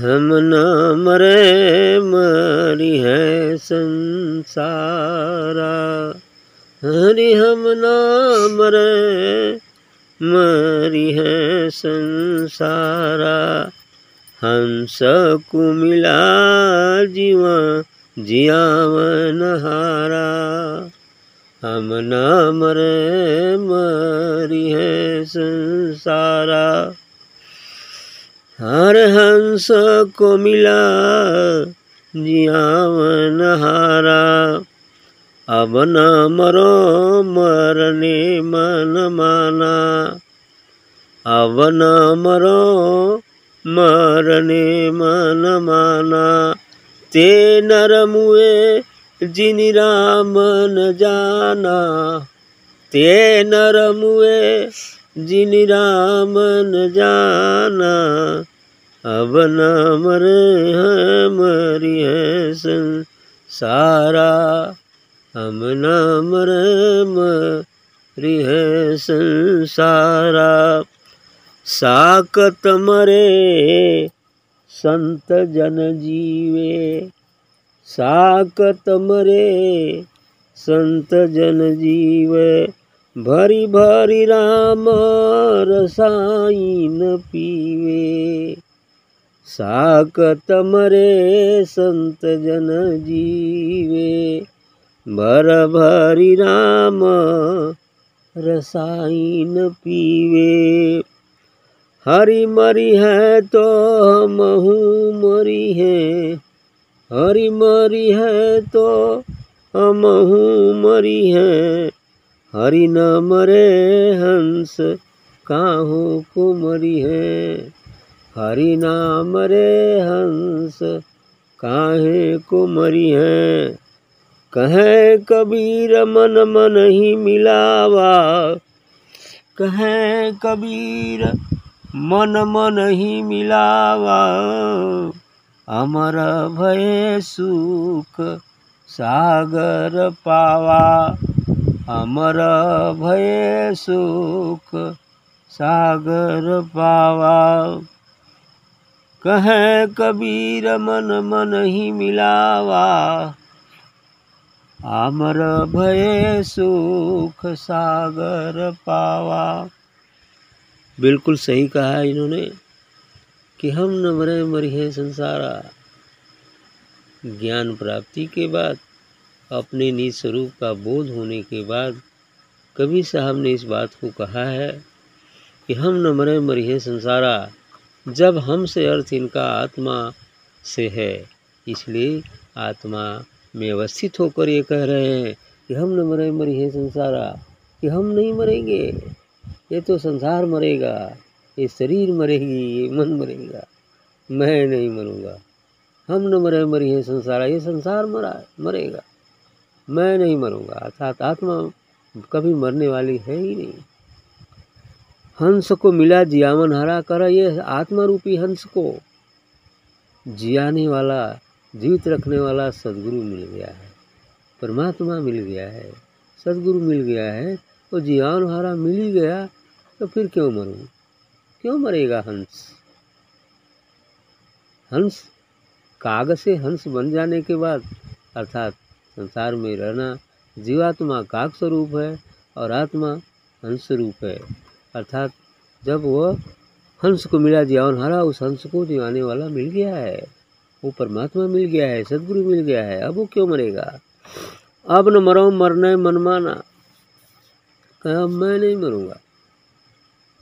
हम न मरे, मरी है संसारा। हरि हम न मरे, मरी है संसारा। हम को मिला जीवा, जियावन हारा। हम न मरे, मरी है संसारा। हर हंस को मिला जियावन हारा। अब न मरो मरने मन माना। अब न मरो मरने मन माना। ते नर मुए जिन राम न जाना। ते नर मुए जिन राम न जाना। अब न मरे हैं मरी है संसारा हम न मरे मरी है संसारा साकत मरे संत जन जीवे, साकत मरे संत जन जीवे, भरी भरी राम रसायन पीवे। साकत मरे संत जन जीवे भर भरी राम रसायन पीवे। हरी मरी है तो महू मरी है, हरी मरी है तो हमहू मरी है। हरी न मरे हंस काहू को मरी है। हरि नाम मरे हंस, काहे को मरी है? कहे कबीर मन मन ही मिलावा, कहे कबीर मन मन ही मिलावा, अमर भय सुख सागर पावा, अमर भय सुख सागर पावा। कहे कबीर मन मन ही मिलावा। आमर भय सुख सागर पावा। बिल्कुल सही कहा है इन्होंने कि हम न मरे मरिहे संसारा। ज्ञान प्राप्ति के बाद, अपने निज स्वरूप का बोध होने के बाद, कबीर साहब ने इस बात को कहा है कि हम न मरे मरिहे संसारा। जब हमसे अर्थ इनका आत्मा से है, इसलिए आत्मा में अवस्थित होकर ये कह रहे हैं कि हम न मरे मरिहे संसारा, कि हम नहीं मरेंगे। ये तो संसार मरेगा, ये शरीर मरेगी, ये मन मरेगा। मैं नहीं मरूँगा। हम न मरे मरी है संसार, ये संसार मरा, मरेगा। मैं नहीं मरूँगा, अर्थात आत्मा कभी मरने वाली है ही नहीं। हंस को मिला जियावन हरा कर, ये आत्मा रूपी हंस को। जियाने वाला, जीवित रखने वाला सदगुरु मिल गया है। परमात्मा मिल गया है, सदगुरु मिल गया है तो जियान हरा मिल ही गया तो फिर क्यों मरूं? क्यों मरेगा हंस? हंस काग से हंस बन जाने के बाद, अर्थात संसार में रहना जीवात्मा काग स्वरूप है और आत्मा हंस स्वरूप है। अर्थात जब वह हंस को मिला जीवन हरा उस हंस को जिवाने वाला मिल गया है, वो परमात्मा मिल गया है, सदगुरु मिल गया है, अब वो क्यों मरेगा? अब न मरो, मरने मनमाना। कहा मैं नहीं मरूँगा।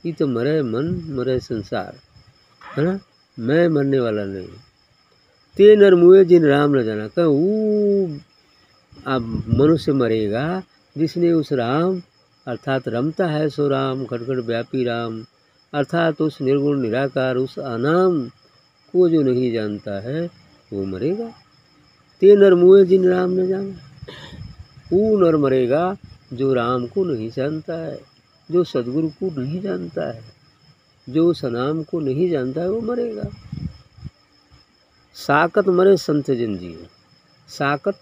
ये तो मरे मन, मरे संसार, है ना? मैं मरने वाला नहीं। ते नर मुए जिन राम न जाना। कह वो अब मनुष्य मरेगा जिसने उस राम अर्थात रमता है सो राम खटखट व्यापी राम। अर्थात उस निर्गुण, निराकार, उस अनाम को जो नहीं जानता है, वो मरेगा। ते नर मुए जिन राम न जाना। वो नर मरेगा जो राम को नहीं जानता है, जो सदगुरु को नहीं जानता है, जो सनाम को नहीं जानता है, वो मरेगा। साकत मरे संत जन जीव साकत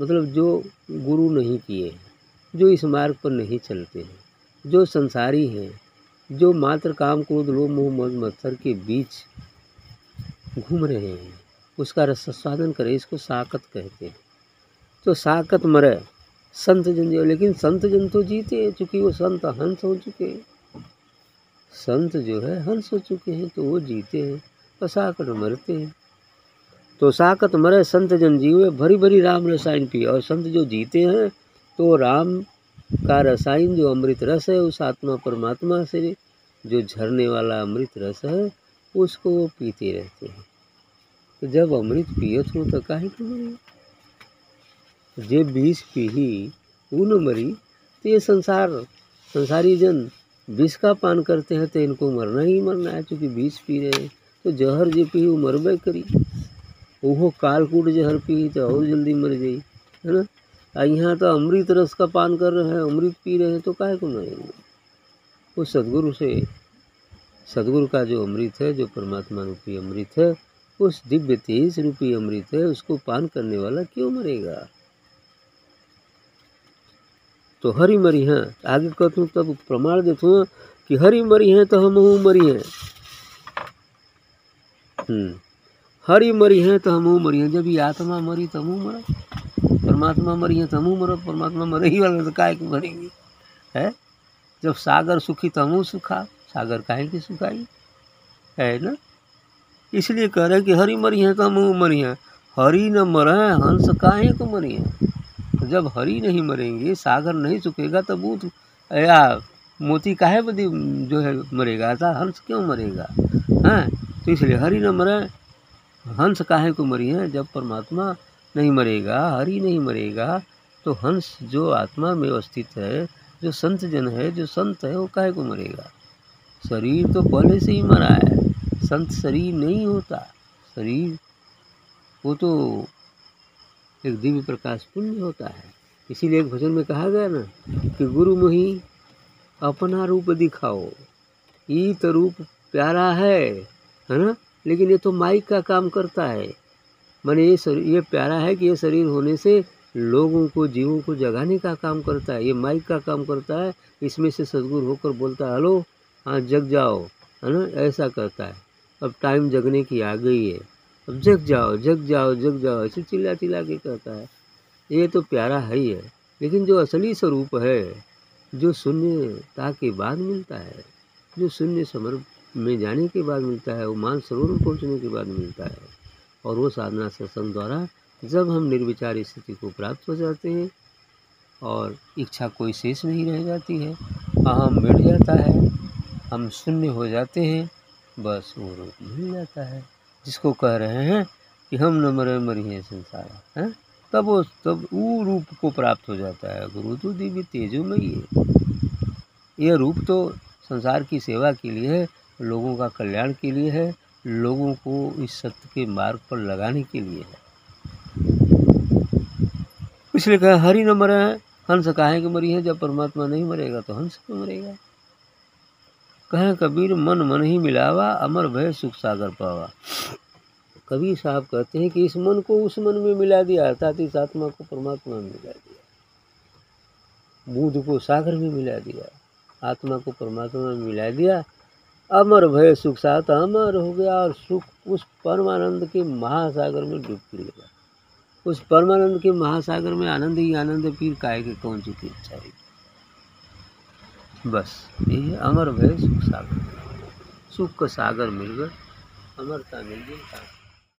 मतलब जो गुरु नहीं किए। जो इस मार्ग पर नहीं चलते हैं, जो संसारी हैं, जो मात्र काम क्रोध, लोभ, मोह, मद, मत्सर के बीच घूम रहे हैं, उसका रस स्वादन करें, इसको साकत कहते हैं। तो साकत मरे, संत जन जो लेकिन संत जन तो जीते, चूँकि वो संत हंस हो चुके हैं। संत जो है, हंस हो चुके हैं तो वो जीते हैं और साकत मरते हैं। तो साकत मरे, संत जन जीवे भरी भरी राम रसायन पिए, और संत जो जीते हैं तो राम का रसायन जो अमृत रस है, उस आत्मा परमात्मा से जो झरने वाला अमृत रस है, उसको वो पीते रहते हैं। तो जब अमृत पियत हो तो काहे को मरी? जे विष पीही वो न मरी तो ये संसार, संसारी जन विष का पान करते हैं तो इनको मरना ही मरना है क्योंकि विष पी रहे हैं। तो जहर जो पी वो मरबे करी। वो कालकूट जहर पी तो और जल्दी मर गई, है ना? यहाँ तो अमृत रस का पान कर रहे हैं, अमृत पी रहे हैं तो काहे को मरेंगे वो सदगुरु से, सदगुरु का जो अमृत है, जो परमात्मा रूपी अमृत है, उस दिव्य तेज रूपी अमृत है, उसको पान करने वाला क्यों मरेगा? तो हरी मरी हैं। आगे कहूँ तब प्रमाण देता कि हरी मरी हैं तो हम हूँ मरी हैं। हम्म। हरी मरी हैं तो हम हूँ मरी हैं। जब ये आत्मा मरी तो हम मरा। परमात्मा मरी है तो हम मरो, परमात्मा मरे ही वाले तो काय की मरेंगे? है? जब सागर सुखी तो हम सुखा, सागर काहे की सुखाई? है ना? इसलिए कह रहे हैं कि हरी मरी है हम मरी हैं। हरी न मरे, हंस काहे को मरी हैं? तो जब हरी नहीं मरेंगे, सागर नहीं सुखेगा तो बूथ या मोती काहे बदी जो है मरेगा? ऐसा हंस क्यों मरेगा? हैं? तो इसलिए हरी न मरे, हंस काहे को मरी है? जब परमात्मा नहीं मरेगा, हरि नहीं मरेगा तो हंस जो आत्मा में अवस्थित है, जो संत जन है, जो संत है, वो काहे को मरेगा? शरीर तो पहले से ही मरा है, संत शरीर नहीं होता। शरीर, वो तो एक दिव्य प्रकाश पुण्य होता है। इसीलिए एक भजन में कहा गया ना, कि गुरु मुही अपना रूप दिखाओ। ये तो रूप प्यारा है है ना? लेकिन ये तो माइक का काम करता है। मैंने ये शरीर ये प्यारा है कि ये शरीर होने से लोगों को, जीवों को जगाने का काम करता है, ये माइक का काम करता है, इसमें से सदगुरु होकर बोलता है, हलो हाँ जग जाओ है ना, ऐसा करता है। अब टाइम जगने की आ गई है। अब जग जाओ जग जाओ जग जाओ, ऐसे चिल्ला चिल्ला के कहता है। ये तो प्यारा है ही है। लेकिन जो असली स्वरूप है, जो शून्यता के बाद मिलता है, जो शून्य समर्प में जाने के बाद मिलता है, वो मान सरोवर पहुँचने के बाद मिलता है। और वो साधना सत्संग द्वारा जब हम निर्विचार स्थिति को प्राप्त हो जाते हैं और इच्छा कोई शेष नहीं रह जाती है अहम मिट जाता है, हम शून्य हो जाते हैं, बस वो रूप मिल जाता है। जिसको कह रहे हैं कि हम न मरे मरी हैं संसार, हैं? तब वो तब वो रूप को प्राप्त हो जाता है, गुरु तो दिव्य तेजो में ही है। यह रूप तो संसार की सेवा के लिए है, लोगों का कल्याण के लिए है लोगों को इस सत्य के मार्ग पर लगाने के लिए है। इसलिए कहा, हरि न मरे हंस काहे के मरी है? जब परमात्मा नहीं मरेगा तो हंस क्यों मरेगा? कहे, कबीर मन मन ही मिलावा, अमर भय सुख सागर पावा। कबीर साहब कहते हैं कि इस मन को उस मन में मिला दिया, अर्थात इस आत्मा को परमात्मा में मिला दिया। बूढ़ को सागर में मिला दिया, आत्मा को परमात्मा में मिला दिया अमर भय सुख साथ अमर हो गया और सुख उस परमानंद के महासागर में डुबकी लगा उस परमानंद के महासागर में आनंद ही आनंद पीर काय के कौन सी इच्छा है बस, ये अमर भय सुख सागर। सुख का सागर मिल गए अमरता मिल गई।